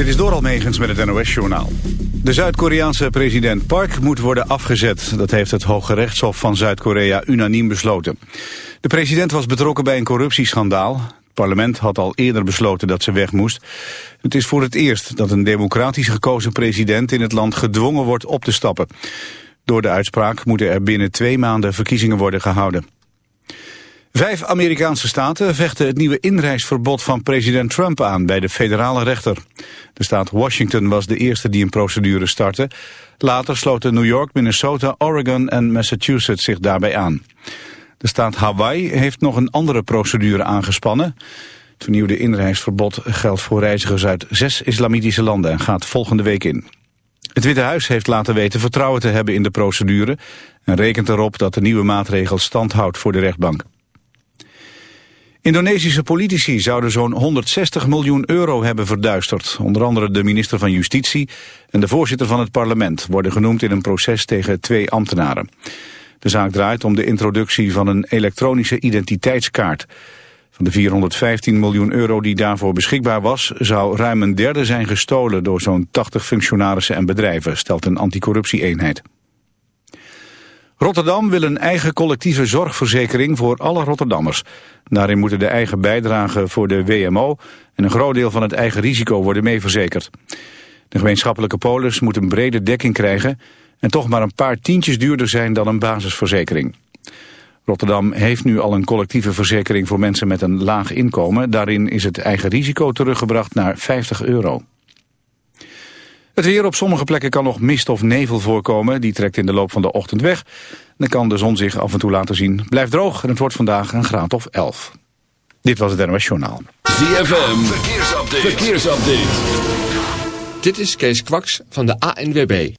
Dit is door Almegens met het NOS-journaal. De Zuid-Koreaanse president Park moet worden afgezet. Dat heeft het Hoge Rechtshof van Zuid-Korea unaniem besloten. De president was betrokken bij een corruptieschandaal. Het parlement had al eerder besloten dat ze weg moest. Het is voor het eerst dat een democratisch gekozen president in het land gedwongen wordt op te stappen. Door de uitspraak moeten er binnen twee maanden verkiezingen worden gehouden. Vijf Amerikaanse staten vechten het nieuwe inreisverbod van president Trump aan bij de federale rechter. De staat Washington was de eerste die een procedure startte. Later sloten New York, Minnesota, Oregon en Massachusetts zich daarbij aan. De staat Hawaii heeft nog een andere procedure aangespannen. Het vernieuwde inreisverbod geldt voor reizigers uit zes islamitische landen en gaat volgende week in. Het Witte Huis heeft laten weten vertrouwen te hebben in de procedure... en rekent erop dat de nieuwe maatregel stand houdt voor de rechtbank. Indonesische politici zouden zo'n 160 miljoen euro hebben verduisterd. Onder andere de minister van Justitie en de voorzitter van het parlement... worden genoemd in een proces tegen twee ambtenaren. De zaak draait om de introductie van een elektronische identiteitskaart. Van de 415 miljoen euro die daarvoor beschikbaar was... zou ruim een derde zijn gestolen door zo'n 80 functionarissen en bedrijven... stelt een anticorruptie-eenheid. Rotterdam wil een eigen collectieve zorgverzekering voor alle Rotterdammers. Daarin moeten de eigen bijdragen voor de WMO en een groot deel van het eigen risico worden meeverzekerd. De gemeenschappelijke polis moet een brede dekking krijgen en toch maar een paar tientjes duurder zijn dan een basisverzekering. Rotterdam heeft nu al een collectieve verzekering voor mensen met een laag inkomen. Daarin is het eigen risico teruggebracht naar 50 euro. Het weer op sommige plekken kan nog mist of nevel voorkomen. Die trekt in de loop van de ochtend weg. Dan kan de zon zich af en toe laten zien. Blijft droog en het wordt vandaag een graad of 11. Dit was het NOS Journaal. ZFM, verkeersupdate. verkeersupdate. Dit is Kees Kwaks van de ANWB.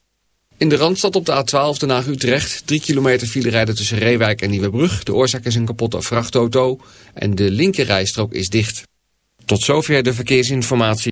In de Randstad op de A12 Den Haag-Utrecht. 3 kilometer file rijden tussen Reewijk en Nieuwebrug. De oorzaak is een kapotte vrachtauto. En de linkerrijstrook is dicht. Tot zover de verkeersinformatie.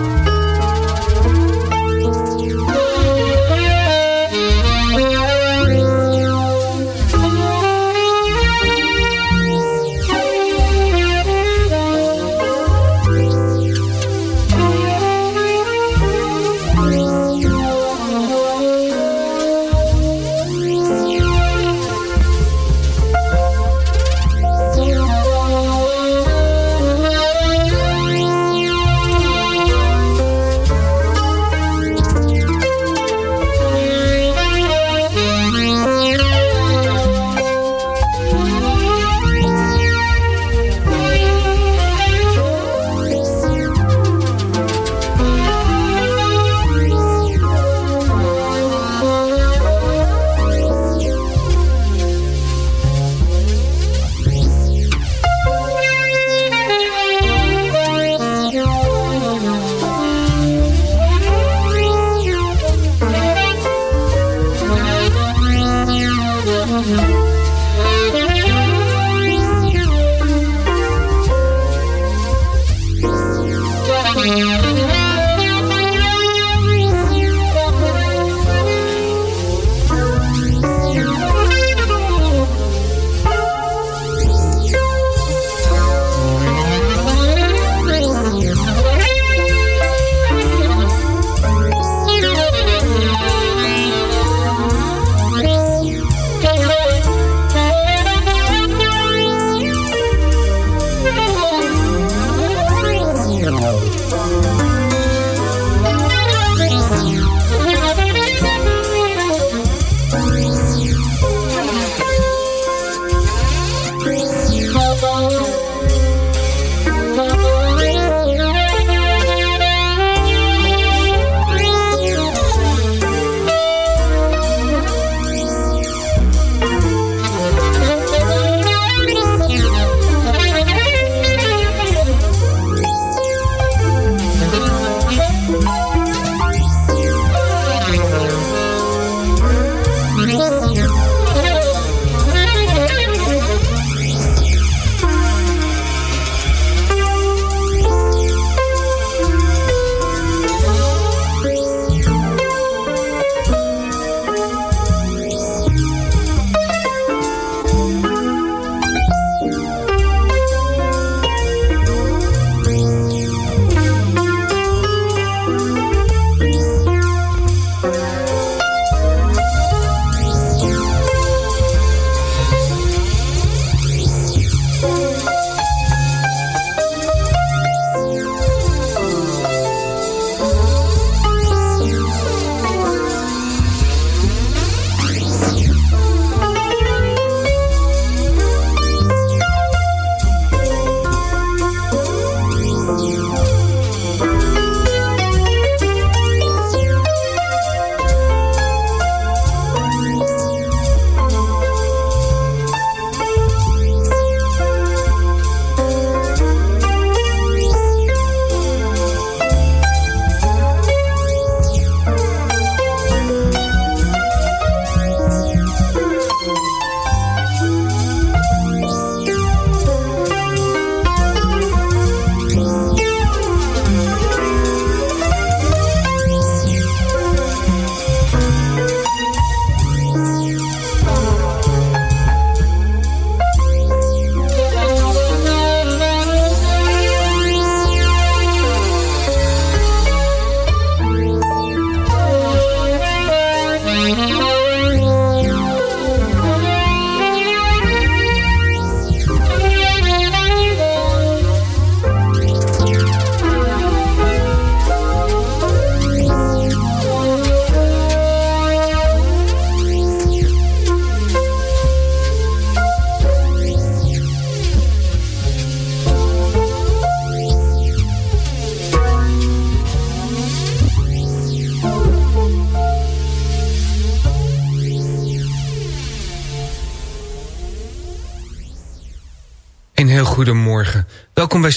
Show.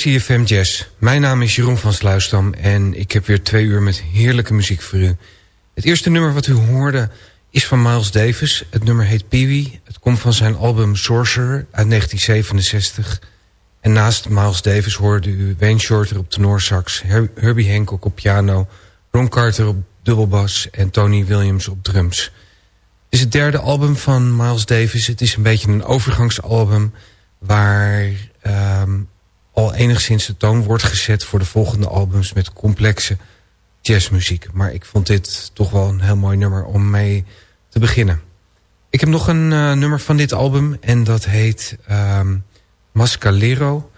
CFM Jazz. Mijn naam is Jeroen van Sluisdam en ik heb weer twee uur met heerlijke muziek voor u. Het eerste nummer wat u hoorde is van Miles Davis. Het nummer heet Peewee. Het komt van zijn album Sorcerer uit 1967. En naast Miles Davis hoorde u Wayne Shorter op tenorsax... Herbie Hancock op piano, Ron Carter op dubbelbas... en Tony Williams op drums. Het is het derde album van Miles Davis. Het is een beetje een overgangsalbum waar um, al enigszins de toon wordt gezet voor de volgende albums met complexe jazzmuziek. Maar ik vond dit toch wel een heel mooi nummer om mee te beginnen. Ik heb nog een uh, nummer van dit album en dat heet um, Mascalero.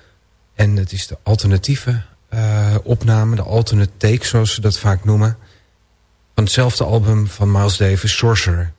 En het is de alternatieve uh, opname, de alternate take zoals ze dat vaak noemen. Van hetzelfde album van Miles Davis, Sorcerer.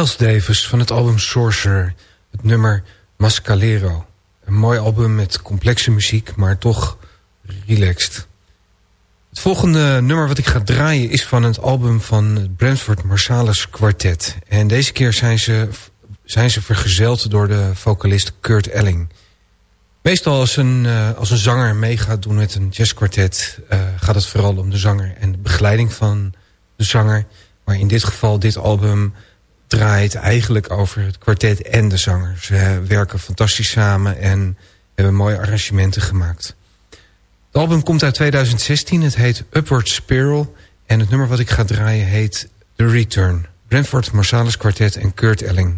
Miles Davis van het album Sorcerer. Het nummer Mascalero. Een mooi album met complexe muziek, maar toch relaxed. Het volgende nummer wat ik ga draaien is van het album van het Brentford Marsalis Quartet. En deze keer zijn ze, zijn ze vergezeld door de vocalist Kurt Elling. Meestal als een, uh, als een zanger mee gaat doen met een jazzkwartet... Uh, gaat het vooral om de zanger en de begeleiding van de zanger. Maar in dit geval, dit album draait eigenlijk over het kwartet en de zanger. Ze werken fantastisch samen en hebben mooie arrangementen gemaakt. Het album komt uit 2016, het heet Upward Spiral... en het nummer wat ik ga draaien heet The Return. Brentford Marsalis Quartet en Kurt Elling.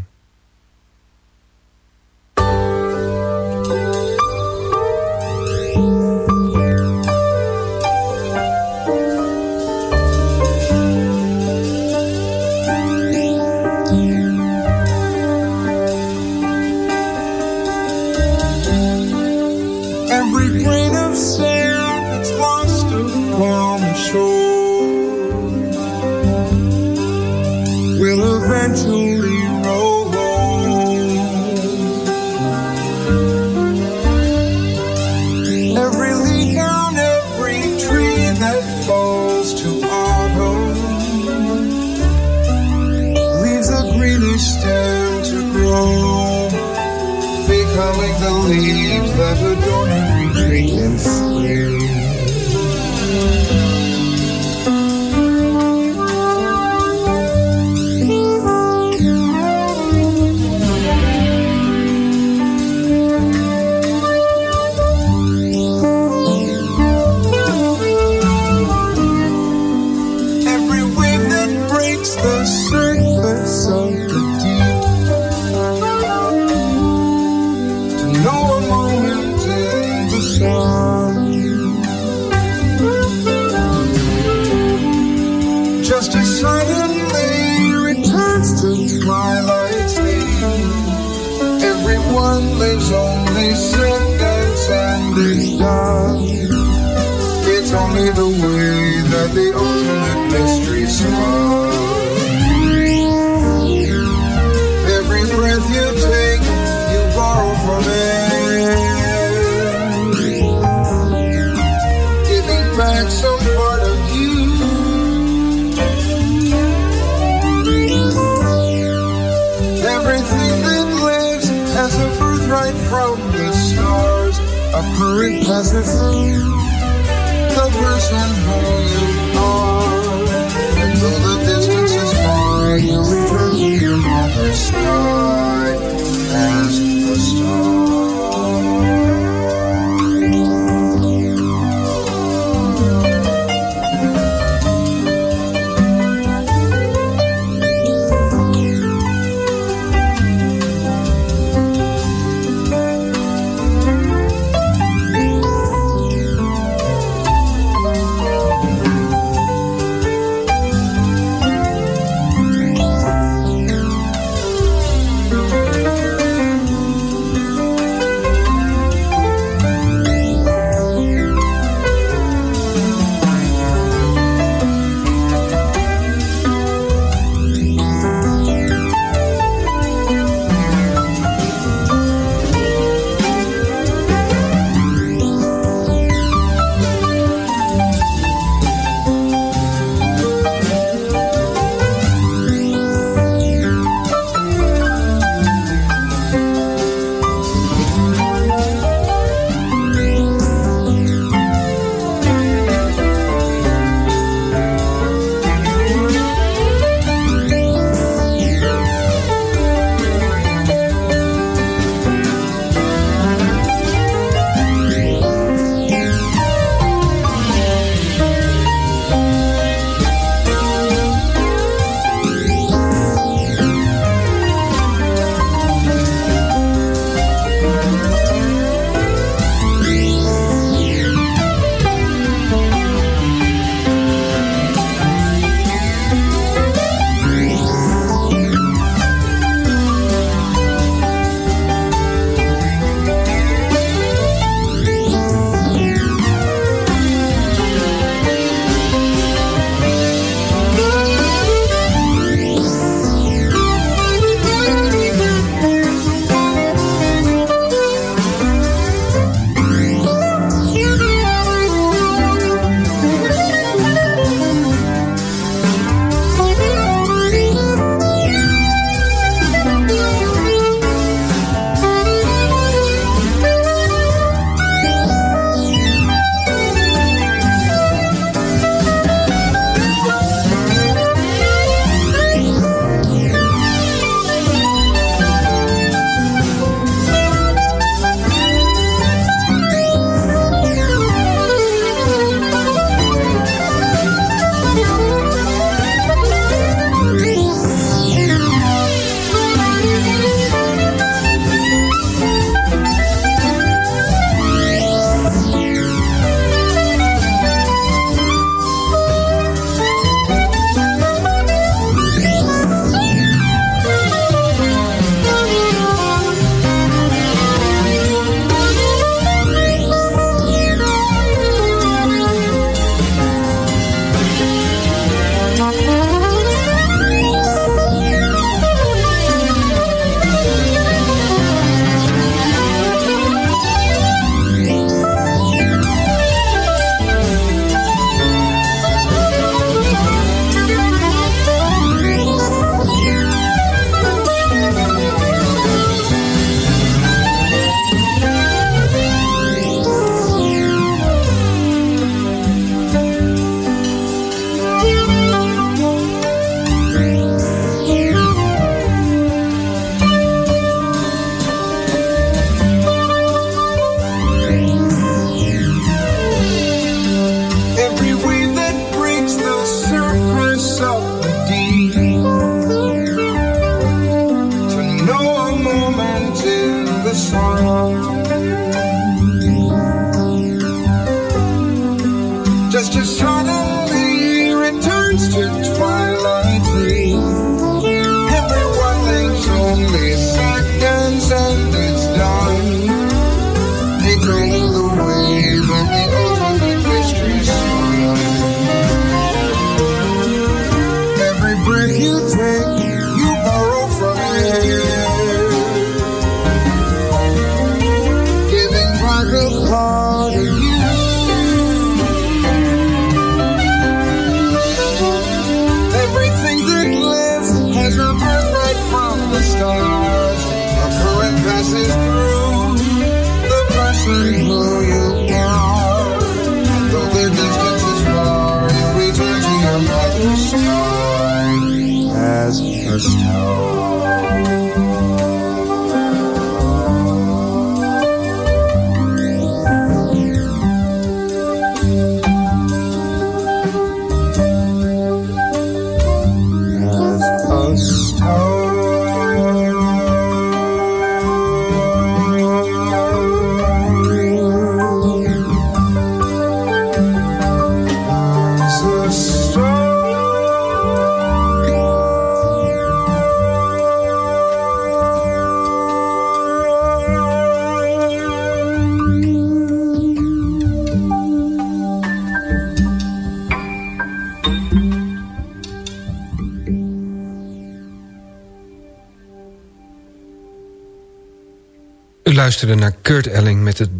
Luisterde naar Kurt Elling met het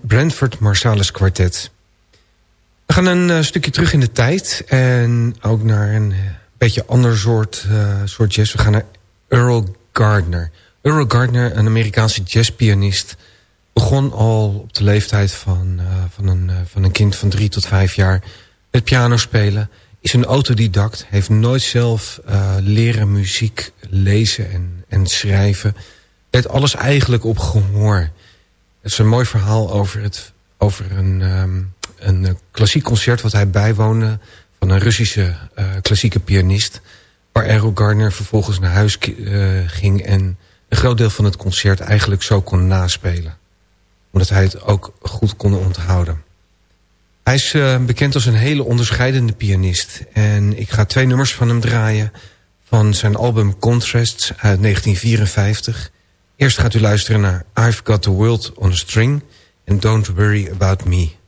Brentford Marsalis Quartet. We gaan een uh, stukje terug in de tijd en ook naar een beetje ander soort, uh, soort jazz. We gaan naar Earl Gardner. Earl Gardner, een Amerikaanse jazzpianist... begon al op de leeftijd van, van, een, van een kind van drie tot vijf jaar... met piano spelen. Is een autodidact. Heeft nooit zelf leren muziek lezen en, en schrijven het alles eigenlijk op gehoor. Het is een mooi verhaal over, het, over een, um, een klassiek concert... wat hij bijwoonde van een Russische uh, klassieke pianist... waar Errol Gardner vervolgens naar huis uh, ging... en een groot deel van het concert eigenlijk zo kon naspelen. Omdat hij het ook goed kon onthouden. Hij is bekend als een hele onderscheidende pianist. En ik ga twee nummers van hem draaien... van zijn album Contrasts uit 1954... Eerst gaat u luisteren naar I've Got the World on a String... and Don't Worry About Me.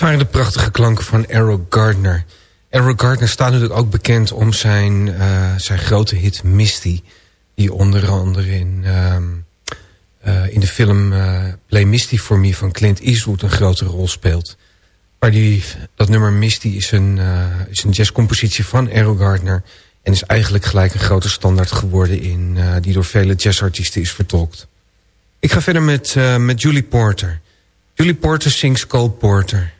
Waren de prachtige klanken van Errol Gardner. Errol Gardner staat natuurlijk ook bekend om zijn, uh, zijn grote hit Misty. Die onder andere in, uh, uh, in de film uh, Play Misty for Me van Clint Eastwood een grote rol speelt. Maar die, dat nummer Misty is een, is een jazzcompositie van Errol Gardner. En is eigenlijk gelijk een grote standaard geworden in, die door vele jazzartiesten is vertolkt. Ik ga verder met, met Julie Porter. Julie Porter zingt Cole Porter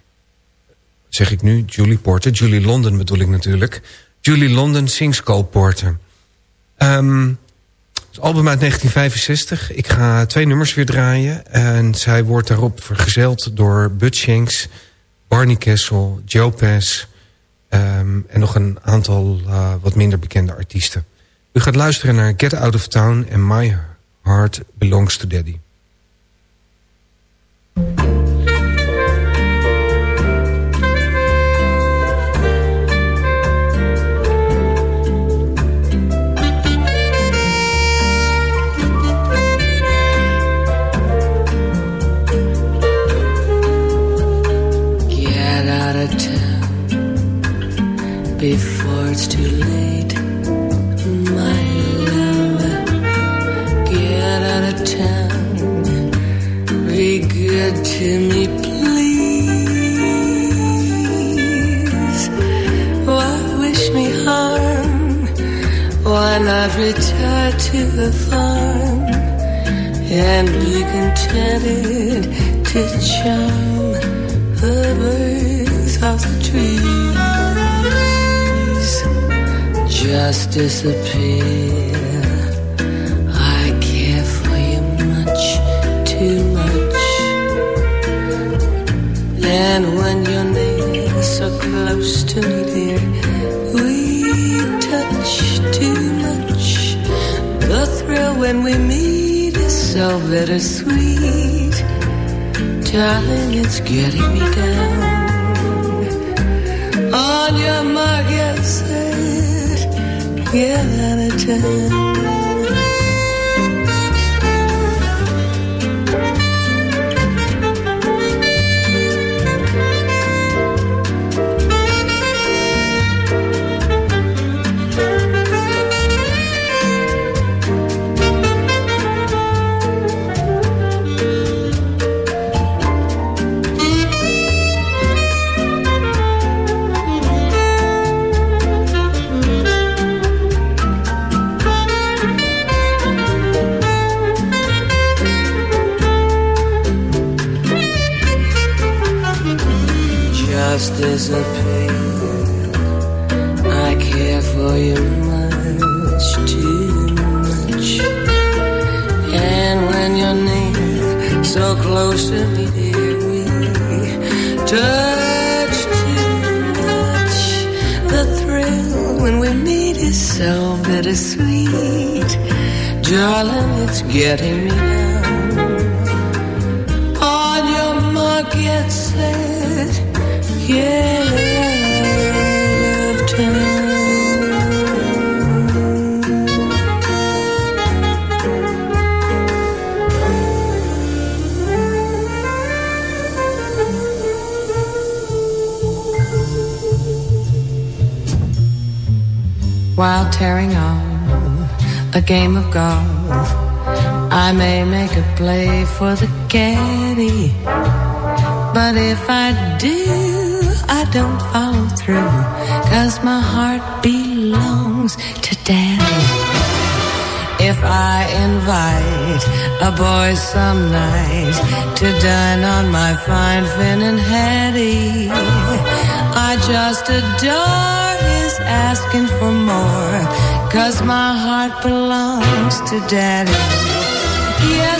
zeg ik nu, Julie Porter. Julie London bedoel ik natuurlijk. Julie London sings Cole Porter. Um, het album uit 1965. Ik ga twee nummers weer draaien. En zij wordt daarop vergezeld door Bud Shanks, Barney Kessel, Joe Pass... Um, en nog een aantal uh, wat minder bekende artiesten. U gaat luisteren naar Get Out of Town and My Heart Belongs to Daddy. Not retire to the farm and be contented to charm the birds of the trees? just disappear. I care for you much, too much. And when you're near, so close to me, dear, The thrill when we meet is so bittersweet. Darling, it's getting me down. On your mark, yes, get out of town. Disappear. I care for you much, too much. And when you're near, so close to me, dear, we touch too much. The thrill when we meet is so bittersweet. Darling, it's getting me while tearing on a game of golf. I may make a play for the caddy, but if I I don't follow through, cause my heart belongs to daddy. If I invite a boy some night to dine on my fine Finn and Hattie, I just adore his asking for more, cause my heart belongs to daddy. Yes,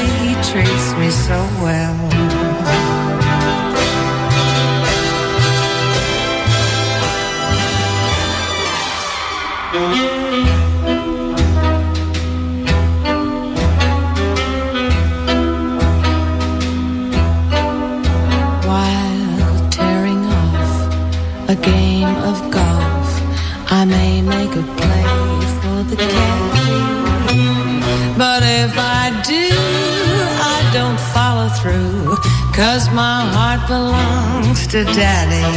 through. Cause my heart belongs to daddy.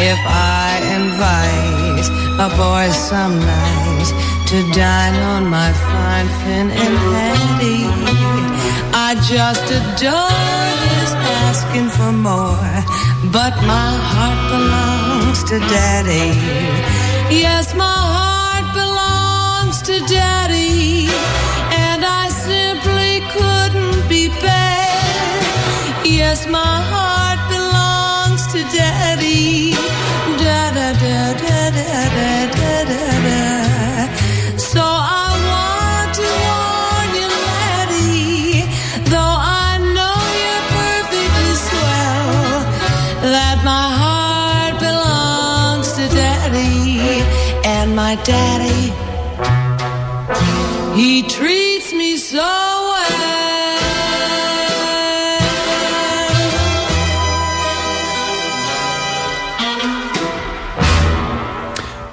If I invite a boy some night to dine on my fine fin and Hattie, I just adore his asking for more. But my heart belongs to daddy. Yes, my heart belongs to daddy. Yes, my heart belongs to Daddy. Da da da da da da da da. da. So I want to warn you, laddie, though I know you're perfectly swell, that my heart belongs to Daddy and my Dad.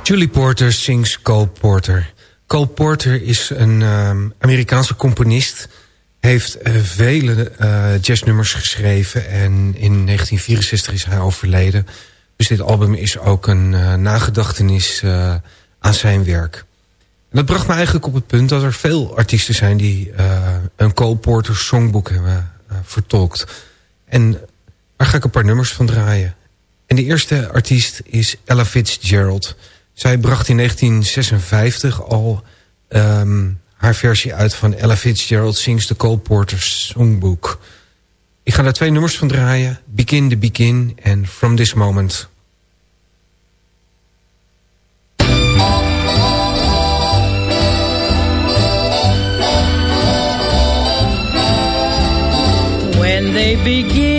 Julie Porter sings Cole Porter. Cole Porter is een um, Amerikaanse componist. Heeft uh, vele uh, jazznummers geschreven. En in 1964 is hij overleden. Dus dit album is ook een uh, nagedachtenis aan zijn werk. Dat bracht me eigenlijk op het punt dat er veel artiesten zijn... die een Cole Porter songboek hebben vertolkt. En daar ga ik een paar nummers van draaien. En de eerste artiest is Ella Fitzgerald... Zij bracht in 1956 al um, haar versie uit van Ella Fitzgerald Sings the Cole Porter Songbook. Ik ga daar twee nummers van draaien. Begin the Begin en From This Moment. When they begin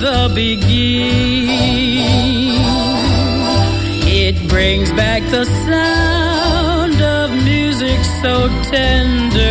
the begin the sound of music so tender.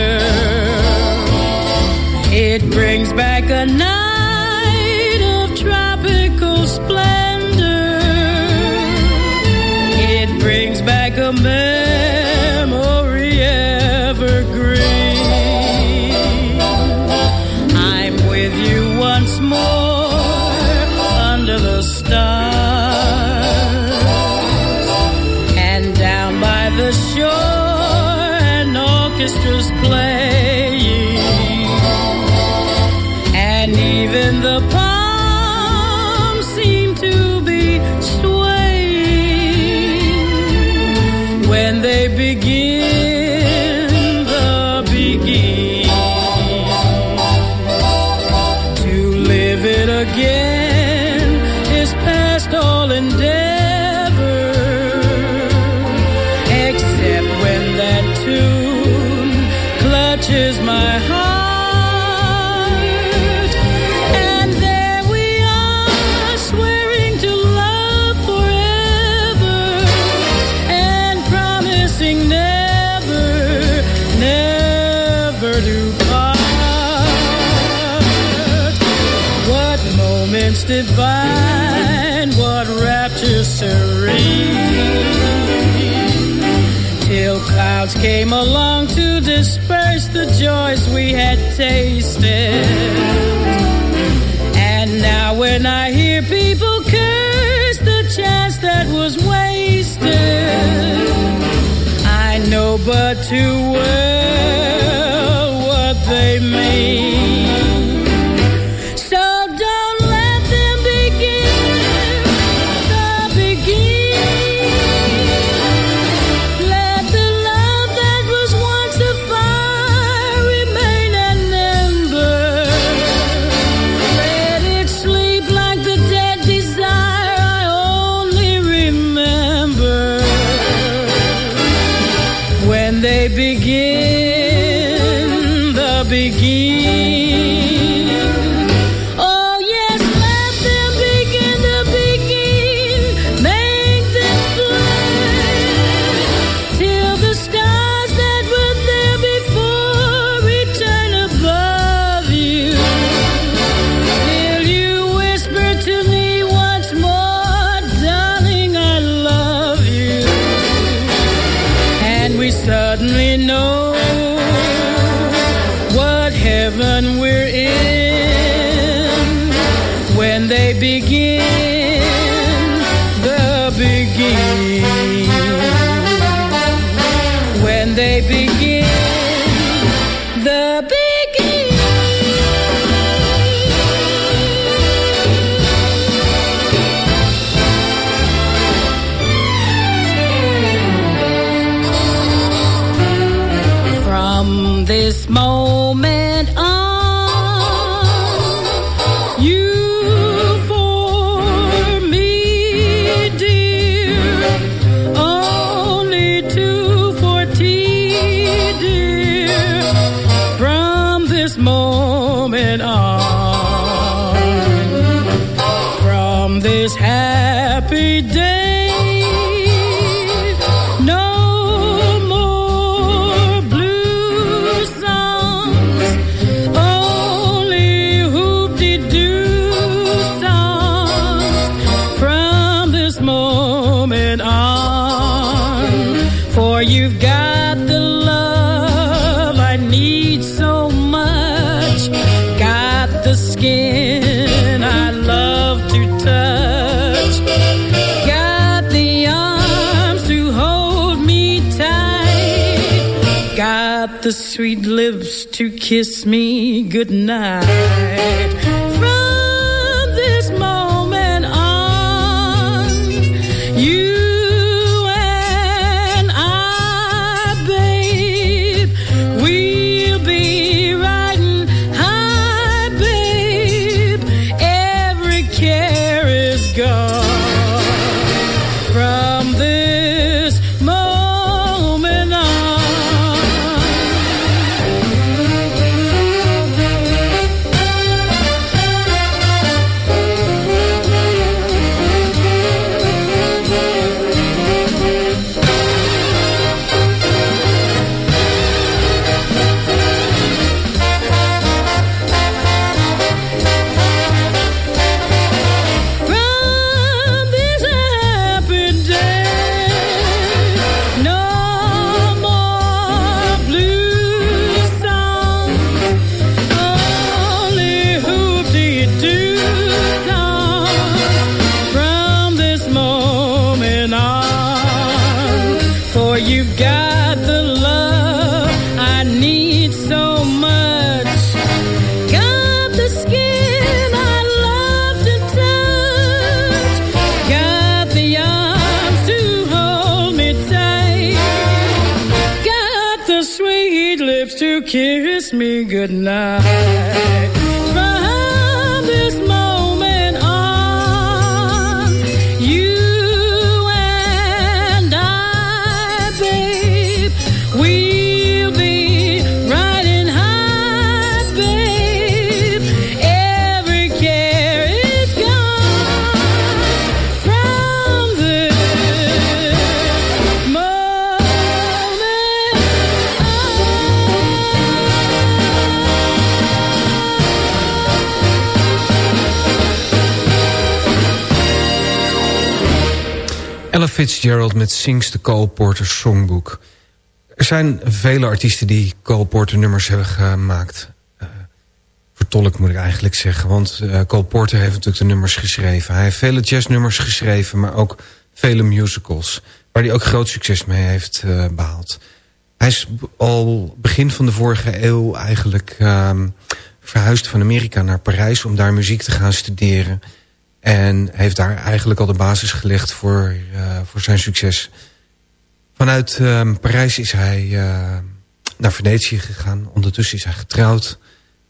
Clouds came along to disperse the joys we had tasted. And now when I hear people curse the chance that was wasted, I know but too well what they mean. The sweet lips to kiss me goodnight. Me goodnight. From Fitzgerald met Sings the Cole Porter Songbook. Er zijn vele artiesten die Cole Porter nummers hebben gemaakt. Vertolk moet ik eigenlijk zeggen. Want eh Cole Porter heeft natuurlijk de nummers geschreven. Hij heeft vele jazznummers geschreven, maar ook vele musicals. Waar hij ook groot succes mee heeft eh, behaald. Hij is al begin van de vorige eeuw eigenlijk ehm, verhuisd van Amerika naar Parijs... om daar muziek te gaan studeren. En heeft daar eigenlijk al de basis gelegd voor, uh, voor zijn succes. Vanuit uh, Parijs is hij uh, naar Venetië gegaan. Ondertussen is hij getrouwd.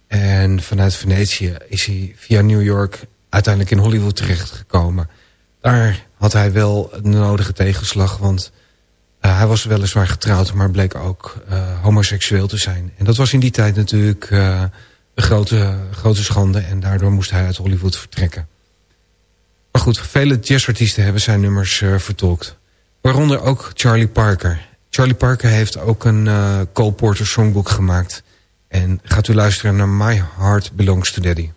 En vanuit Venetië is hij via New York uiteindelijk in Hollywood terechtgekomen. Daar had hij wel de nodige tegenslag. Want uh, hij was weliswaar getrouwd, maar bleek ook homoseksueel te zijn. En dat was in die tijd natuurlijk een grote, grote schande. En daardoor moest hij uit Hollywood vertrekken. Maar goed, vele jazzartiesten hebben zijn nummers uh, vertolkt. Waaronder ook Charlie Parker. Charlie Parker heeft ook een uh, Cole Porter songboek gemaakt. En gaat u luisteren naar My Heart Belongs to Daddy.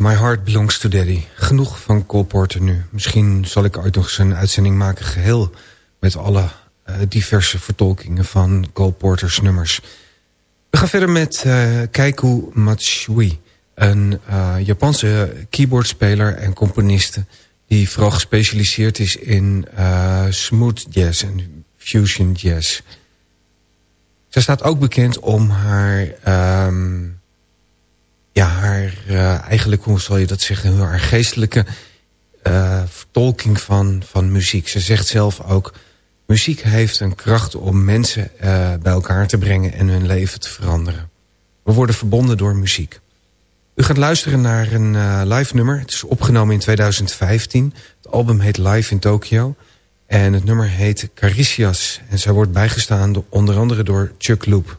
My Heart Belongs to Daddy. Genoeg van Cole Porter nu. Misschien zal ik ooit nog eens een uitzending maken geheel... met alle uh, diverse vertolkingen van Cole Porter's nummers. We gaan verder met uh, Keiku Matsui. Een uh, Japanse keyboardspeler en componiste... die vooral gespecialiseerd is in smooth jazz en fusion jazz. Zij staat ook bekend om haar... Um, ja, haar uh, eigenlijk, hoe zal je dat zeggen, haar geestelijke uh, vertolking van, van muziek. Ze zegt zelf ook, muziek heeft een kracht om mensen uh, bij elkaar te brengen en hun leven te veranderen. We worden verbonden door muziek. U gaat luisteren naar een live nummer. Het is opgenomen in 2015. Het album heet Live in Tokyo. En het nummer heet Caricias. En zij wordt bijgestaan door, onder andere door Chuck Loop.